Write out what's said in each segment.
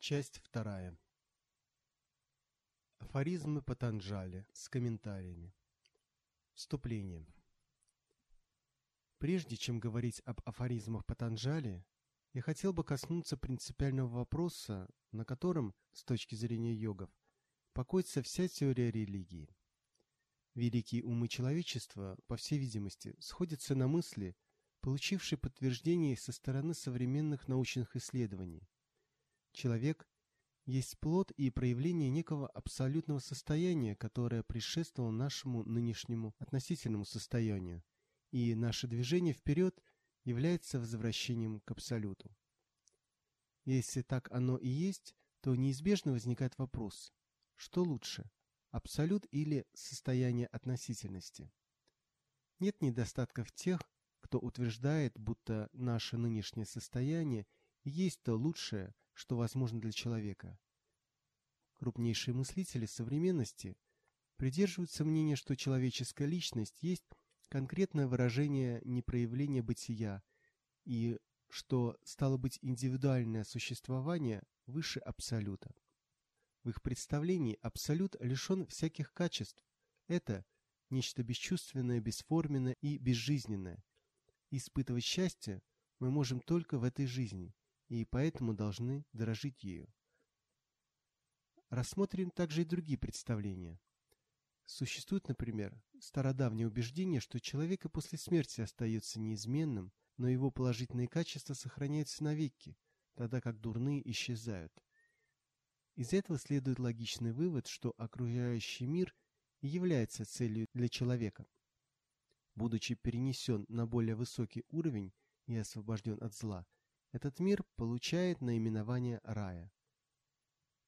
Часть вторая. Афоризмы Патанджали с комментариями. Вступление. Прежде чем говорить об афоризмах Патанджали, я хотел бы коснуться принципиального вопроса, на котором, с точки зрения йогов, покоится вся теория религии. Великие умы человечества, по всей видимости, сходятся на мысли, получившей подтверждение со стороны современных научных исследований. Человек есть плод и проявление некого абсолютного состояния, которое предшествовало нашему нынешнему относительному состоянию, и наше движение вперед является возвращением к абсолюту. Если так оно и есть, то неизбежно возникает вопрос, что лучше, абсолют или состояние относительности? Нет недостатков тех, кто утверждает, будто наше нынешнее состояние есть то лучшее, что возможно для человека. Крупнейшие мыслители современности придерживаются мнения, что человеческая личность есть конкретное выражение непроявления бытия и что, стало быть, индивидуальное существование выше абсолюта. В их представлении абсолют лишен всяких качеств. Это нечто бесчувственное, бесформенное и безжизненное. Испытывать счастье мы можем только в этой жизни, и поэтому должны дорожить ею. Рассмотрим также и другие представления. Существует, например, стародавнее убеждение, что человек и после смерти остается неизменным, но его положительные качества сохраняются навеки, тогда как дурные исчезают. Из этого следует логичный вывод, что окружающий мир является целью для человека. Будучи перенесен на более высокий уровень и освобожден от зла, этот мир получает наименование рая.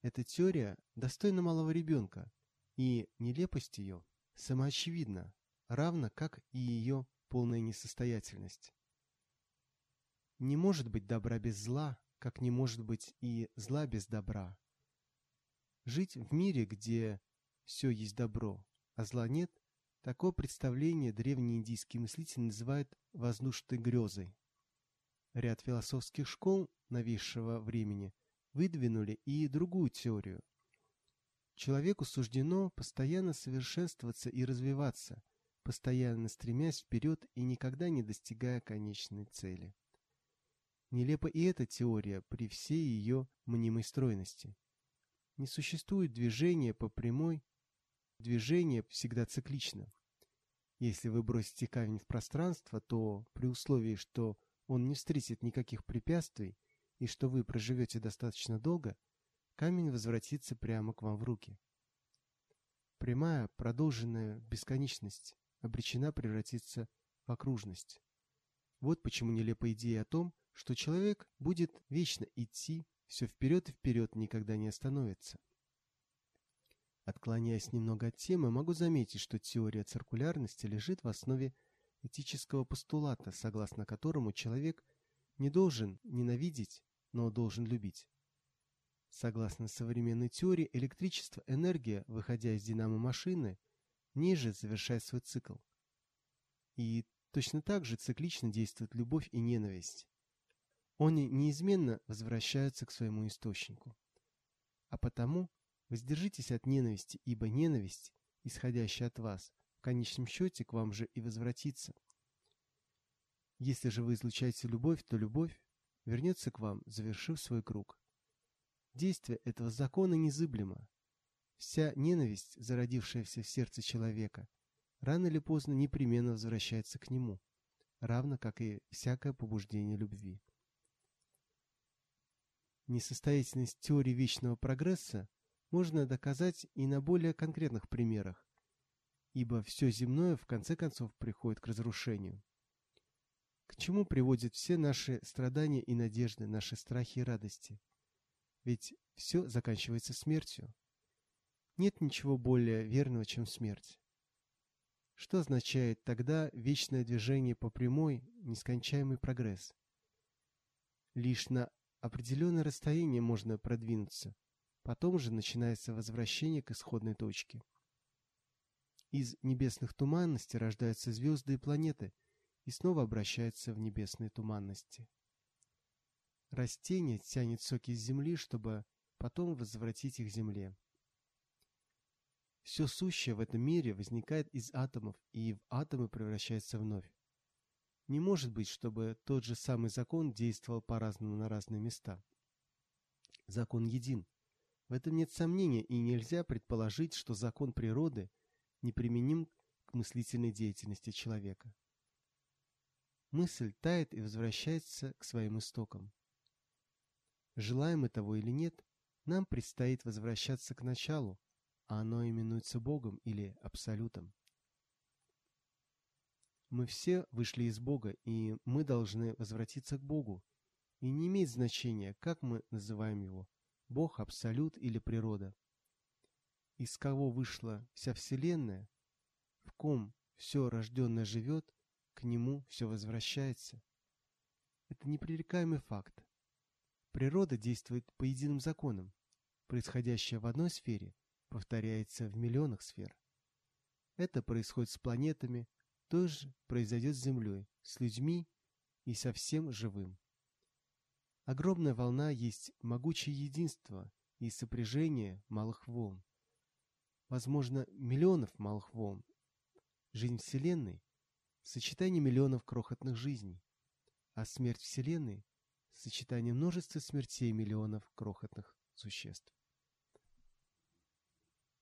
Эта теория достойна малого ребенка, и нелепость ее самоочевидна, равно как и ее полная несостоятельность. Не может быть добра без зла, как не может быть и зла без добра. Жить в мире, где все есть добро, а зла нет, такое представление древние индийские мыслители называют воздушной грезой. Ряд философских школ новейшего времени выдвинули и другую теорию. Человеку суждено постоянно совершенствоваться и развиваться, постоянно стремясь вперед и никогда не достигая конечной цели. Нелепа и эта теория при всей ее мнимой стройности. Не существует движения по прямой, движение всегда циклично. Если вы бросите камень в пространство, то при условии, что он не встретит никаких препятствий, и что вы проживете достаточно долго, камень возвратится прямо к вам в руки. Прямая, продолженная бесконечность обречена превратиться в окружность. Вот почему нелепая идея о том, что человек будет вечно идти все вперед и вперед, никогда не остановится. Отклоняясь немного от темы, могу заметить, что теория циркулярности лежит в основе этического постулата, согласно которому человек не должен ненавидеть но должен любить. Согласно современной теории, электричество – энергия, выходя из динамо-машины, ниже завершает свой цикл. И точно так же циклично действует любовь и ненависть. Они неизменно возвращаются к своему источнику. А потому воздержитесь от ненависти, ибо ненависть, исходящая от вас, в конечном счете к вам же и возвратится. Если же вы излучаете любовь, то любовь, вернется к вам, завершив свой круг. Действие этого закона незыблемо. Вся ненависть, зародившаяся в сердце человека, рано или поздно непременно возвращается к нему, равно как и всякое побуждение любви. Несостоятельность теории вечного прогресса можно доказать и на более конкретных примерах, ибо все земное в конце концов приходит к разрушению. К чему приводят все наши страдания и надежды, наши страхи и радости? Ведь все заканчивается смертью. Нет ничего более верного, чем смерть. Что означает тогда вечное движение по прямой, нескончаемый прогресс? Лишь на определенное расстояние можно продвинуться, потом же начинается возвращение к исходной точке. Из небесных туманностей рождаются звезды и планеты, и снова обращается в небесные туманности. Растение тянет соки с земли, чтобы потом возвратить их Земле. Все сущее в этом мире возникает из атомов и в атомы превращается вновь. Не может быть, чтобы тот же самый закон действовал по-разному на разные места. Закон един. В этом нет сомнения, и нельзя предположить, что закон природы неприменим к мыслительной деятельности человека. Мысль тает и возвращается к своим истокам. Желаем мы того или нет, нам предстоит возвращаться к началу, а оно именуется Богом или Абсолютом. Мы все вышли из Бога, и мы должны возвратиться к Богу. И не имеет значения, как мы называем Его – Бог, Абсолют или природа. Из кого вышла вся Вселенная, в ком все рожденное живет, к нему все возвращается. Это непререкаемый факт. Природа действует по единым законам. Происходящее в одной сфере повторяется в миллионах сфер. Это происходит с планетами, то же произойдет с Землей, с людьми и со всем живым. Огромная волна есть могучее единство и сопряжение малых волн. Возможно, миллионов малых волн. Жизнь Вселенной – сочетание миллионов крохотных жизней, а смерть Вселенной – сочетание множества смертей миллионов крохотных существ.